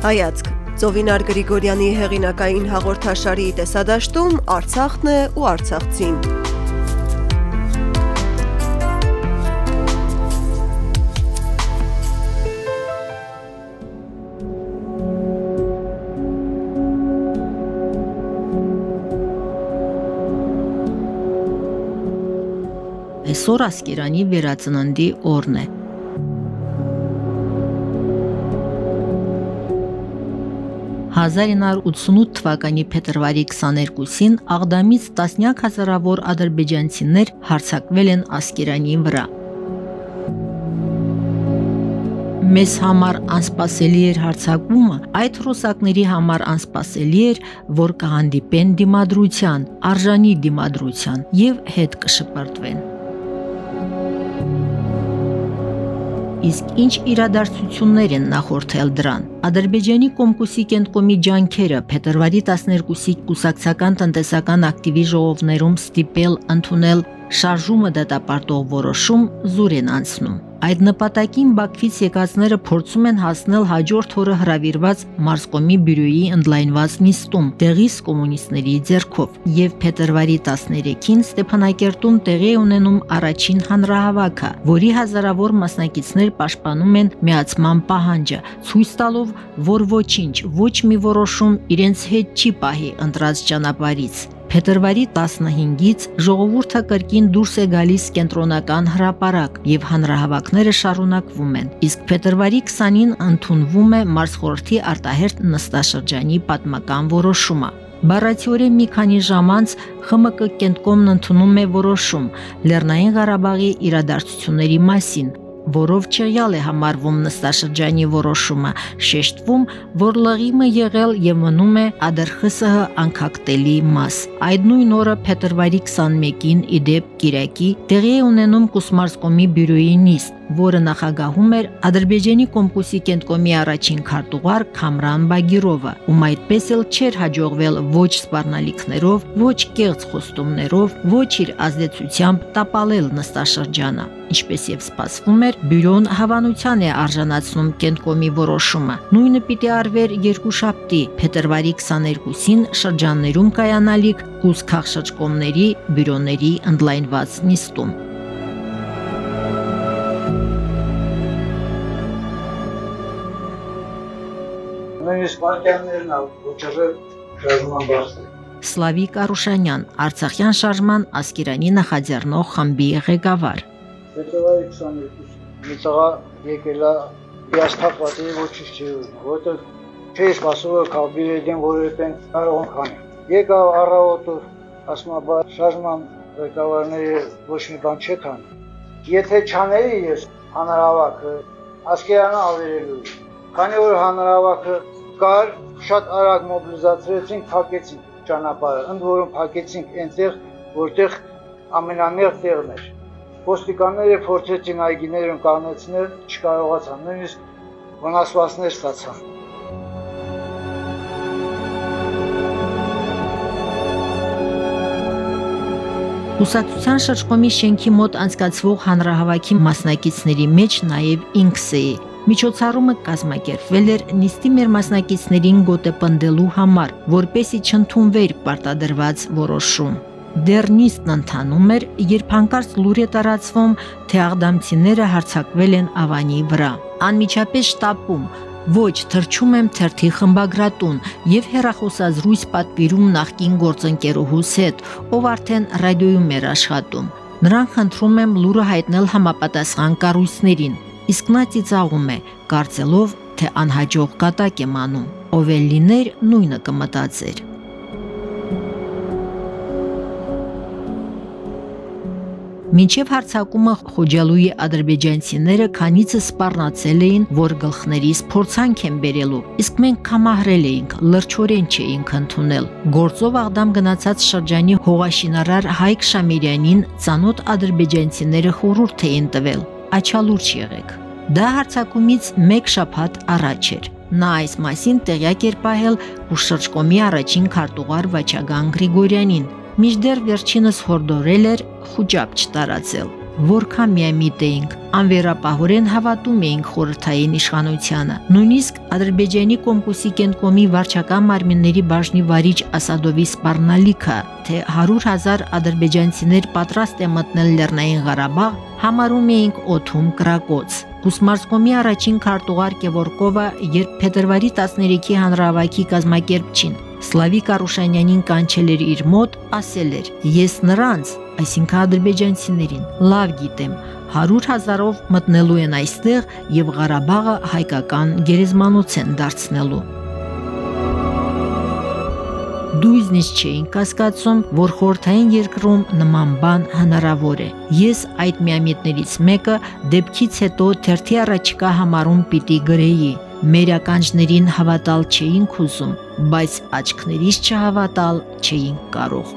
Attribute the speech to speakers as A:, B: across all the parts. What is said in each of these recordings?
A: Հայացք. Ծովինար Գրիգորյանի հեղինակային հաղորդաշարի տեսադաշտում Արցախն է ու Արցախցին։
B: Այսօր Ասկերանի վերածննդի օրն է։ «1988 թվականի փետրվարի 22-ին Աղդամից տասնյակ հազարավոր ադրբեջանցիներ հարձակվել են Ասկերանի վրա։ Մեզ համար անսպասելի էր հարձակումը, այդ ռուսակների համար անսպասելի էր, որ կհանդիպեն դիմադրության, արժանի դիմադրության եւ հետ կշպրտվեն։ Իսկ ինչ իրադարձություններ են նախորդել դրան։ Ադրբեջանի Կոմկուսի կենտկոմի ջանքերը փետրվարի 12-ի կուսակցական տնտեսական ակտիվի ժողովներում ստիպել ընդունել շարժումը դատապարտող որոշում զուր են անցնում։ Այդ նպատակին Բաքվից եկածները փորձում են հասնել հաջորդ օրը հրավիրված Մարսկոմի բյուրոյի ընդլայնված նիստում տեղիս կոմունիստների ձեռքով եւ փետրվարի 13-ին Ստեփանակերտում տեղի ունենում առաջին հանրահավաքը, որի հազարավոր մասնակիցներ պաշտպանում են միացման պահանջը, ցույց տալով, որ ոչինչ, ոչ մի որոշում իրենց հետ չի պահի ընտրած ճանապարից։ Փետրվարի 15-ից ժողովուրդը կրկին դուրս է գալիս կենտրոնական հրապարակ եւ հանրահավաքները շարունակվում են։ Իսկ փետրվարի 20-ին ընդունվում է Մարսխորհրդի արտահերտ նստաշրջանի պատմական որոշումը։ Բառացիորեն մի քանի ժամ անց ԽՄԿ կենտկոմն ընդունում է որոշում Լեռնային Ղարաբաղի իրադարձությունների մասին, որով չեղյալ է համարվում նստաշրջանի որոշումը, շեշտվում, որ լղիմը եղել եւ մնում է ադրխսՀ անկակտելի մաս։ Այդ նույն օրը փետրվարի 21-ին իդեպ Կիրակի տեղի ունենում Կուսմարսկոմի բյուրոյի նիստ, որը նախագահում էր Ադրբեջանի Կոմկուսի կենտկոմի առաջին քարտուղար Քամրան Բագիրովը, ում այդպես էլ չէր հաջողվել ոչ սպառնալիքներով, ոչ կեղծ խոստումներով, ոչ իր ազդեցությամբ տապալել նստաշրջանը։ Ինչպես եւ սպասվում էր, բյուրոն հավանության է արժանացնում կենտկոմի որոշումը։ Նույնը պիտի արվեր երկուշաբթի, փետրվարի 22-ին շրջաններում կայանալիք կուս քաղաքշրջկոմների բյուրոների ընդլայնված նիստում։
C: նույնիսկ վարկյաններն ալ ոչռել շարժման բարձր։
B: Սլավիկ Արուշանյան, Արցախյան շարժման Ասկերանի նախաձեռնող խմբի ղեկավար։
C: Փետրվարի 22-ին մի տղա եկել է հիասթափված է ոչինչ չի ուզում, որովհետև չէի սպասում որ կաբինետին որևէ կարող են քանի։ Եկավ առավոտը, ասում բա շարժման ղեկավարները ոչ մի բան չեն Եթե չաների ես հանրավակը, ասկերանը ավերելու։ Քանի որ հանրավակը կար, շատ արագ մոբիլիզացրեցինք, փակեցինք ճանապարհը, ընդ որում փակեցինք այնտեղ, որտեղ ամենանեղ տեղն էր։ Ոստիկանները փորձեցին այգիներում կանեցնել, չկարողացան, նույնիսկ վնասվածքներ ստացան։
B: Կուսակցության շրջկոմի շենքի մոտ անցկացվող հանրահավաքի մասնակիցների մեջ նաև ինքս էի։ Միջոցառումը կազմակերպվել էր նիստի մեր մասնակիցներին գոտե պնդելու համար, որպեսի չընդունվեր պարտադրված որոշում։ Դեռ նիստն ընթանում էր, երբ հանկարծ լուր է տարածվում, թե աղդամցիները հարձակվել են Ավանի վրա։ Անմիջապես շտապում Ոչ, թրջում եմ թերթի խմբագրատուն եւ հերախոսազրույց պատվիրում նախկին գործընկերուհուս հետ, ով արդեն ռադիոյում էր աշխատում։ Նրան խնդրում եմ լուրը հայտնել համապատասխան կառույցներին իսկ նա ծիծաղում է, կարծելով, թե անհաջող կատակ եմ անում։ Ով էլ լիներ, նույնը կմտածեր։ Մինչև հարցակումը խոջալույի ադրբեջանցիները քանիցը սպառնացել էին, որ գլխներից փորձանք են բերելու, իսկ մենք կամահրել էինք, լրջորեն չէինք ընդունել։ Գործով աղդամ գնացած շրջանի հողաշինարար Հայկ Շամիրյանին ցանոթ ադրբեջանցիները խորհուրդ էին տվել. Աչալուրջ եղեք։ Դա հարցակումից մեկ շաբաթ առաջ էր։ Նա այս մասին տեղյակ էր պահել Բուշրջկոմի առաջին քարտուղար Վաչագան Գրիգորյանին, միջդեռ վերջինս հորդորել էր խոճապ չտարածել։ որքան միամիտ էինք, անվերապահորեն հավատում էինք խորհրդային իշխանությանը։ Նույնիսկ Ադրբեջանի Կոմկուսի կենտկոմի վարչական մարմինների բաժնի վարիչ Ասադովի սպառնալիքը, թե 100.000 ադրբեջանցիներ պատրաստ է մտնել Լեռնային Ղարաբաղ, համարում էինք օթում կրակոց։ Կուսմարսկոմի առաջին քարտուղար Կևորկովը, երբ փետրվարի 13-ի հանրահավաքի կազմակերպչին Սլավիկ Արուշանյանին կանչել էր իր մոտ, ասել էր. «Ես նրանց, այսինքն ադրբեջանցիներին, լավ գիտեմ, 100 հազարով մտնելու են այստեղ եւ Ղարաբաղը հայկական գերեզմանոց են դարձնելու»։ Դույզնից չէին կասկածում, որ խորթային երկրում նման բան հնարավոր է։ Ես այդ միամիտներից մեկը դեպքից հետո թերթի առաջիկա համարում պիտի գրեի։ Մեր ականջներին հավատալ չէինք ուզում, բայց աչքներիս չհավատալ չէինք կարող։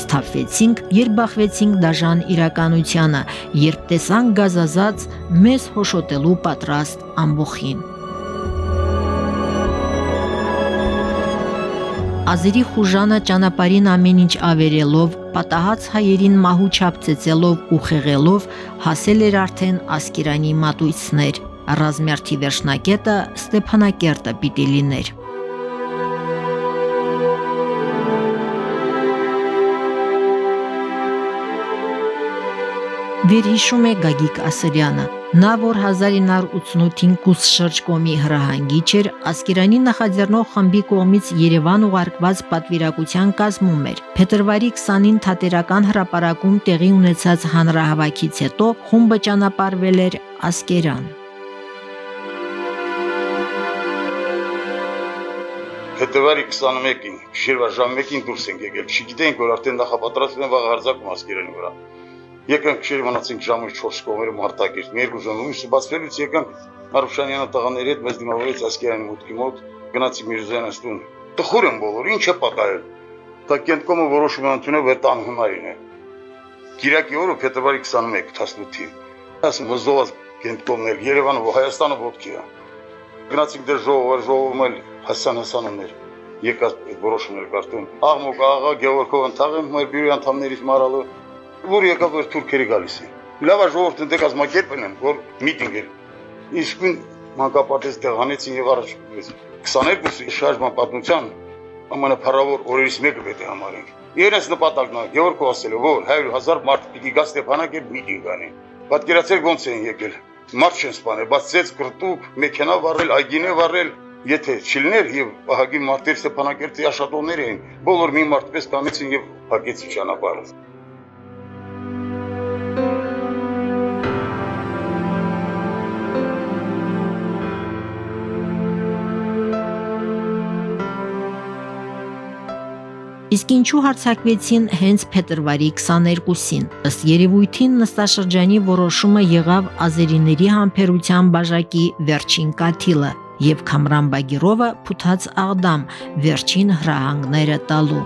B: Սթափվեցինք, երբ բախվեցինք դաժան իրականությանը, երբ տեսանք գազազած մեզ հոշոտելու պատրաստ ամբողին։ Ազերի խուժանը ճանապարհին ամեն ինչ ավերելով, պատահած հայերին մահու չափ ծեծելով ու խեղելով հասել էր արդեն Ասկերանի մատույցներ։ Ռազմյարդի վերջնակետը Ստեփանակերտը պիտի լիներ։ Վերհիշում է Գագիկ Ասրյանը։ Նա, որ 1988-ին Կուս շրջկոմի հրահանգիչ էր, Ասկերանի նախաձեռնող խմբի կողմից Երևան ուղարկված պատվիրակության կազմում էր։ Փետրվարի 20-ին թատերական հրապարակում տեղի ունեցած հանրահավաքից հետո խումբը ճանապարհվել էր Ասկերան։
D: Փետրվարի 21-ին, գիշերվա ժամը 1-ին դուրս ենք եկել։ Չգիտենք, որ արդեն նախապատրաստվում են վաղ հարձակում Ասկերանի վրա։ Եկանք քշեր մնացինք ժամը 4 կողմերը մարտակեր։ Մի երկու ժամ ուսը բացվելուց եկանք Մարուշանյանը տղաների հետ մեզ դիմավորեց Ասկերանի մուտքի մոտ, գնացինք Միրզոյանը ստուն։ Տխուր են բոլորը, ինչ է պատահել։ Դա կենտկոմը որոշում է ընդունել վեր տան հնարին է։ Կիրակի օրը փետրվարի 21 18-ին։ Ասում ոզովաց կենտկոմն էլ Երևանը Հայաստանը ոտքի է։ Գնացինք դեր ժողովը, ժողովում էլ Հասան Հասանումներ եկած որոշումներ կարտում։ Աղմուկ աղա Գևորգով ընթաղեմ մեր բյուրի անդամներից մարալու որ եկավ որ թուրքերի գալիս են։ Լավ է ժողովուրդը դե կազմակերպեն են, որ միտինգ էր։ Իսկույն մանկապարտեզ տեղանեցին եւ առաջ 22 շարժման պատմության ամենափառավոր օրերից մեկը պետք է համարենք։ Երես նպատակն է Գևորգով ասել որ 100.000 մարդ պիտի գա Ստեփանակերտ միտինգ անի։ Պատկերացրեք ոնց են եկել։ Մարդ չեն սպանել, բայց ցեց կրտուկ, մեքենա վառել, այգինե վառել, Եթե չլիներ եւ ահագին մարտեր Ստեփանակերտի աշատողներ էին, բոլոր մի մարտպես կանեցին եւ հագեցին ճանապարհը։
B: Իսկ ինչու հարցակվեցին հենց փետրվարի 22-ին։ Ըստ երևույթին նստաշրջանի որոշումը եղավ ազերիների համբերության բաժակի վերջին կաթիլը եւ Քամրան Բագիրովը փութած աղդամ վերջին հրահանգները տալու։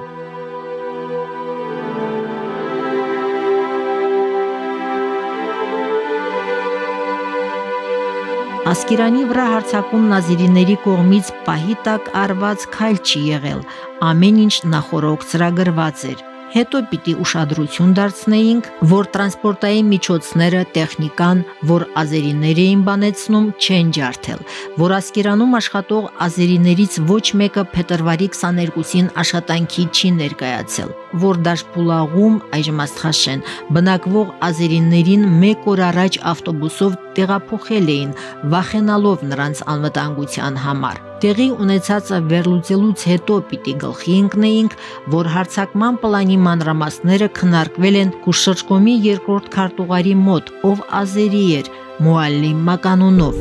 B: Ասկերանի վրա հարցակում նազիրիների կողմից պահի տակ արված քայլ չի եղել, ամեն ինչ նախորոք ծրագրված էր հետո պիտի ուշադրություն դարձնեինք, որ տրանսպորտային միջոցները, տեխնիկան, որ ազերիներ էին բանեցնում, չեն ջարդել, որ ասկերանում աշխատող ազերիներից ոչ մեկը փետրվարի 22-ին աշխատանքի չի ներկայացել, որ Դաշպուլաղում այժմ Աստղաշեն բնակվող ազերիներին 1 օր առաջ ավտոբուսով տեղափոխել էին, վախենալով նրանց անվտանգության համար տեղի ունեցածը վերլուծելուց հետո պիտի գլխի ընկնեինք, որ հարցակման պլանի մանրամասները քննարկվել են Կուշրջկոմի երկրորդ քարտուղարի մոտ, ով ազերի էր, Մուալլիմ Մականունով։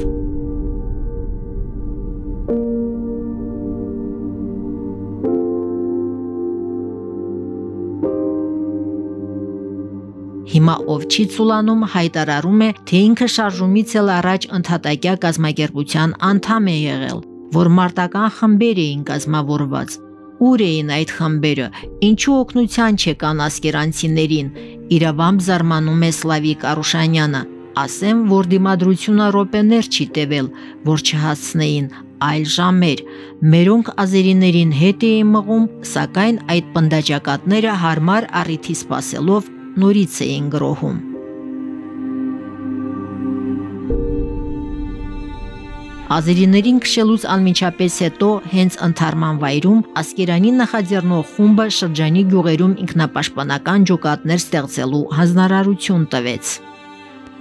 B: Հիմա ով չի ցուլանում հայտարարում է, թե ինքը շարժումից էլ առաջ ընդհատակյա կազմակերպության անդամ է եղել որ մարտական խմբեր էին կազմավորված։ Ուր էին այդ խմբերը, ինչու օկնության չեկան ասկերանցիներին, իրավամ զարմանում է Սլավիկ Արուշանյանը։ Ասեմ, որ դիմադրությունը ռոպեներ չի տևել, որ չհասնեին այլ ժամեր։ Մերոնք ազերիներին հետ էին մղում, սակայն այդ պնդաճակատները հարմար առիթի սпасելով նորից էին գրոհում։ Ազերիներին քշելուց անմիջապես հետո հենց ընթարման վայրում Ասկերանի նախաձեռնող խումբը շրջանի գյուղերում ինքնապաշտպանական ջոկատներ ստեղծելու հանրարարություն տվեց։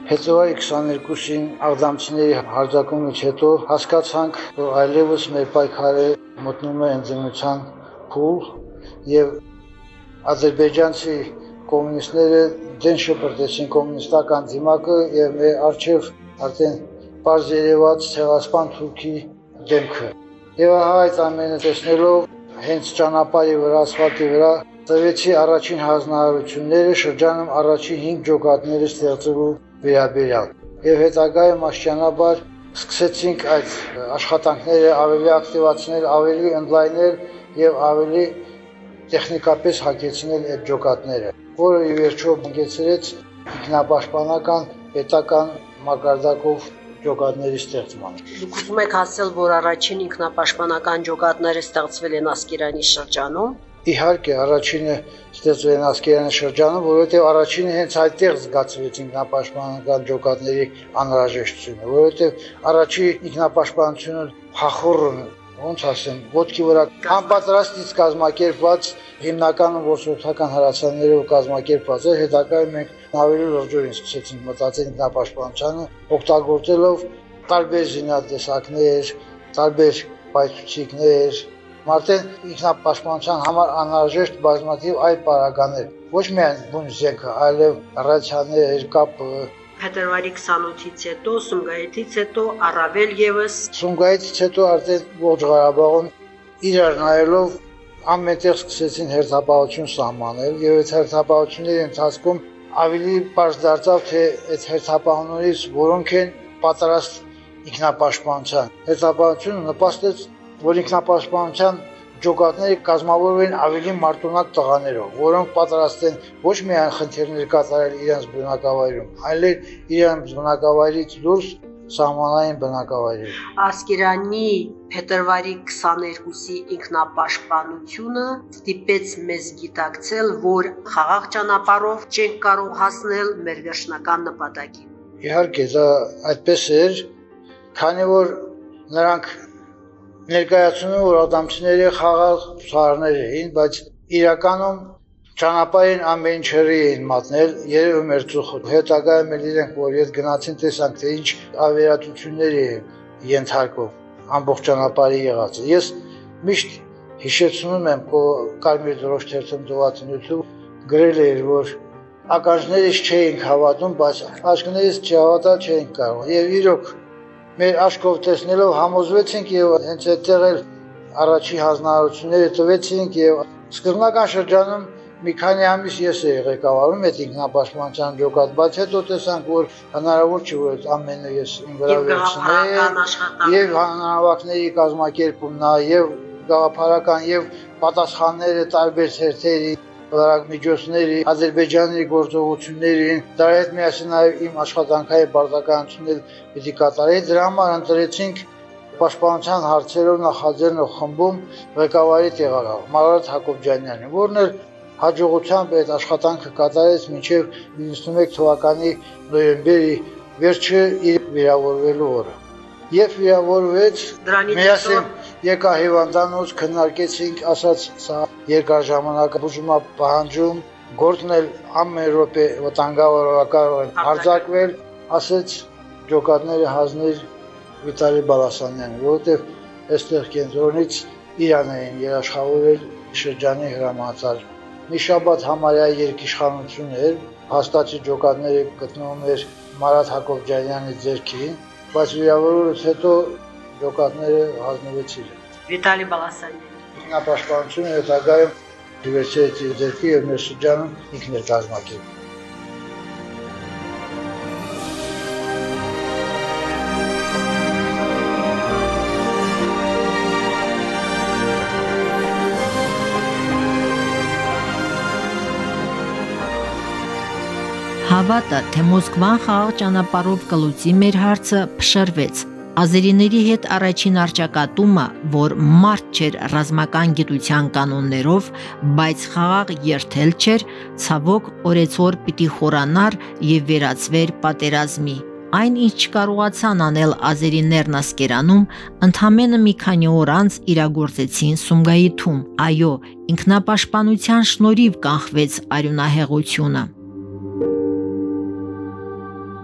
C: Փետրվարի 22-ին աղդամցիների հարձակումից հետո հասկացանք, որ այլևս մեր պայքարը մտնում է ընձնության փուլ եւ ադրբեջանցի կոմունիստները դեն շփրտեցին կոմունիստական դիմակը եւ մեր արչեւ արդեն բարձ երևաց ցեղասպան թուրքի դեմքը։ Եվ ահա այդ ամենը տեսնելով հենց ճանապարհի վրա, ասֆալտի վրա տվեցի առաջին հանրահարությունները շրջանում առաջին 5 ջոկատները ստեղծելու վերաբերյալ։ Եվ հետագայում աշճանաբար սկսեցինք այդ աշխատանքները ավելի ակտիվացնել, ավելի ընդլայնել եւ ավելի տեխնիկապես հագեցնել այդ ջոկատները, որը ի վերջո հանգեցրեց ինքնապաշտպանական պետական մակարդակով ջոկատների ստեղծմանը։
E: Դուք ուզում եք ասել, որ առաջին ինքնապաշտպանական ջոկատները ստեղծվել են Ասկերանի շրջանում։
C: Իհարկե, առաջինը ստեղծվել են Ասկերանի շրջանում, որովհետև առաջինը հենց այդտեղ զգացվեց ինքնապաշտպանական ջոկատների անհրաժեշտությունը, որովհետև առաջի ինքնապաշտպանությունը փախորն ոնց ասեմ, ոդքի վրա համապատրաստից կազմակերպված հիմնականում որսորդական հրացաններով կազմակերպված էր, հետագայում մենք ավելի լրջորեն սկսեցինք մտածել ինքնապաշտպանությանը, օգտագործելով տարբեր զինատեսակներ, տարբեր պայթուցիկներ, մարդեն ինքնապաշտպանության համար անհրաժեշտ բազմաթիվ այլ պարագաներ։ Ոչ միայն բուն զենքը, այլև ռադիաներ, կապը,
E: փետրվարի 28-ից հետո, Սումգայիթից հետո առավել եւս
C: Սումգայիթից հետո արդեն ողջ Ղարաբաղում իրար նայելով ամենտեղ սկսեցին հերթապահություն սահմանել եւ այդ հերթապահությունների ընթացքում ավելի པարզ դարձավ թե այդ հերթապահություններից որոնք են պատրաստ ինքնապաշտպանության հերթապահությունը նպաստեց որ ինքնապաշտպանության ջոկատները կազմավորվեն ավելի մարտունակ տղաներով, որոնք պատրաստ են ոչ միայն խնդիրներ կատարել իրենց բնակավայրում, այլև իրենց բնակավայրից դուրս սահմանային բնակավայրեր։
E: Ասկերանի փետրվարի 22-ի ինքնապաշտպանությունը ստիպեց մեզ գիտակցել, որ խաղաղ ճանապարհով չենք կարող հասնել մեր վերջնական նպատակին։
C: Իհարկե, դա այդպես էր, քանի որ նրանք ներկայացնում որ ադամցիները խաղաղ ցարներ էին, բայց իրականում ճանապարհին ամեն ինչի էին մատնել, երևում էր ծուխը։ Հետագայում էլ իրենք որ իդ գնացին տեսանք թե ինչ ավերածություններ էին ենթարկում ամբողջ ճանապարհի եղածը։ Ես միշտ հիշեցնում եմ կարմիր դրոշ թերթում դուացնություն գրել էր որ ականջներից չէինք հավատում, բայց աչքներից չհավատալ չէինք կարող։ Եվ իրոք մեր աչքով տեսնելով համոզվեցինք եւ հենց այդտեղ էլ առաջի հանրությունները տվեցինք եւ սկզբնական շրջանում մի քանի ամիս ես էի ղեկավարում այդ ինքնապաշտպանության ջոկատ, բայց հետո տեսանք, որ հնարավոր չէ որ ամենը ես իմ վրա վերցնեի եւ հանրավակների կազմակերպումն է եւ գաղափարական եւ պատասխանները տարբեր ծերտերի լրագրողների Ադրբեջանի գործողություններին, դրա հետ միասին նաև իմ աշխատանքային բարձականությունն պիտի կատարեի, դրա համար ընտրեցինք պաշտպանության հարցերով նախաձեռնող խմբում ղեկավարի տեղակալ Մարատ Հակոբյանյանը, որն էլ հաջողությամբ այդ աշխատանքը կատարեց մինչև 91 թվականի նոյեմբերի վերջը իր վիրավորվելու օրը եւ վիրավորվեց միասին եկա հիվանդանոց քննարկեցինք ասաց սա երկար ժամանակ բուժումա պահանջում գործն էլ ամեն րոպե վտանգավոր կարող են հարձակվել ասաց ջոկատները հանձներ Վիտալի Բալասանյանը որովհետեւ այստեղ կենտրոնից իրան էին երաշխավորել շրջանի հրամացար մի շաբաթ համարյա երկիշխանություն էր հաստատի ջոկատները գտնվում էր Մարատ Հակոբյանյանի ձեռքին բայց վիրավորությունից հետո ջոկատները հանձնվեցին։
E: Վիտալի Բալասանյան։
C: Ինքնապաշտպանությունը հետագայում դիվերսիայի ձեռքի եւ մեր շրջանում ինքն էր կազմակերպել։
B: Հավատը, թե Մոսկվան խաղաղ ճանապարհով կլուծի մեր հարցը, փշրվեց։ Ազերիների հետ առաջին արճակատումը, որ մարդ չէր ռազմական գիտության կանոններով, բայց խաղաղ երթել չէր, ցավոք օրեցօր պիտի խորանար եւ վերածվեր պատերազմի։ Այն ինչ չկարողացան անել ազերիներն ասկերանում, ընդամենը մի քանի օր անց իրագործեցին Սումգայիթում։ Այո, ինքնապաշտպանության շնորհիվ կանխվեց արյունահեղությունը։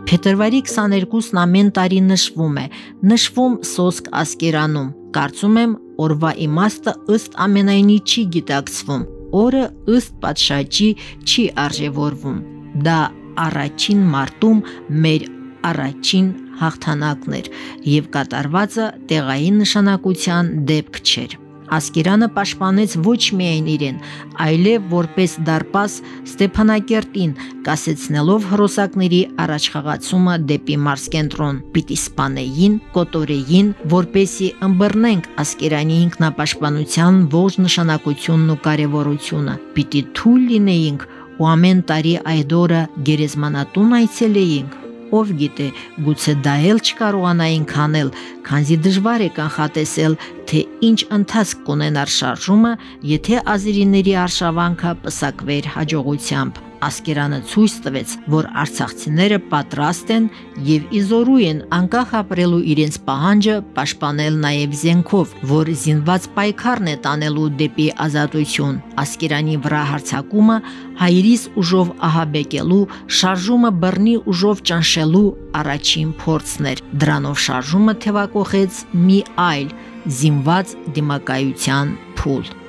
B: Փետրվարի 22-ն ամեն տարի նշվում է, նշվում սոսկ ասկերանում։ Կարծում եմ, օրվա իմաստը ըստ ամենայնի չի գիտակցվում։ Օրը ըստ պատշաճի չի արժևորվում։ Դա առաջին մարտում մեր առաջին հաղթանակն էր եւ կատարվածը տեղային նշանակության դեպք չէր։ Ասկերանը պաշտպանեց ոչ միայն իրեն, այլև որպես դարպաս Ստեփանակերտին, կասեցնելով հրոսակների առաջխաղացումը դեպի Մարսկենտրոն։ Պիտի սպանեին, կոտորեին, որպեսի ըմբռնենք Ասկերանի ինքնապաշտպանության ողջ նշանակությունն ու կարևորությունը։ Պիտի թույլ լինեինք ու ամեն տարի այդ օրը գերեզմանատուն այցելեինք ով գիտե, գուցե դա էլ չկարողանային քանել, քանզի դժվար է կանխատեսել, թե ինչ ընթացք կունենար շարժումը, եթե ազերիների արշավանքը պսակվեր հաջողությամբ։ Ասկերանը ցույց տվեց, որ արցախցիները պատրաստ են եւ իզորու են անկախ ապրելու իրենց պահանջը պաշտպանել նաեւ զենքով, որ զինված պայքարն է տանելու դեպի ազատություն։ Ասկերանի վրա հարցակումը հայրիս ուժով ահաբեկելու, շարժումը բռնի ուժով ճնշելու առաջին փորձն էր։ Դրանով շարժումը թևակողեց մի այլ զինված դիմակայության փուլ։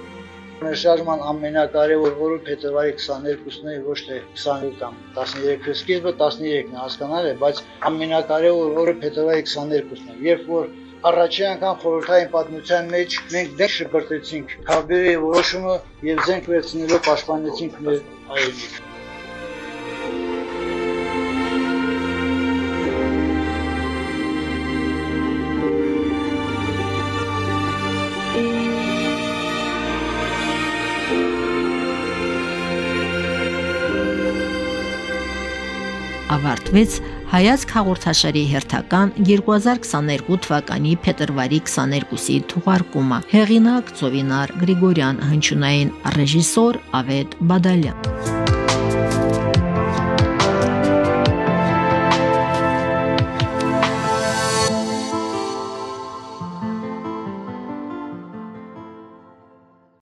C: Շարժման ամենակարևոր օրը փետրվարի 22-ն է, ոչ թե 22 կամ 13-ը սկիզբը 13-ն է հասկանալ է, բայց ամենակարևոր օրը փետրվարի 22-ն է, երբ որ առաջին անգամ խորհրդային պատմության մեջ մենք դեր շպրտեցինք Քավբերի որոշումը եւ զենք վերցնելով պաշտպանեցինք մեր այրենիքը։
B: ավարտվեց հայացք հաղորդաշարի հերթական 2022 թվականի փետրվարի 22-ի թողարկումը։ Հեղինակ Ծովինար Գրիգորյան, հնչյունային ռեժիսոր Ավետ Բադալյան։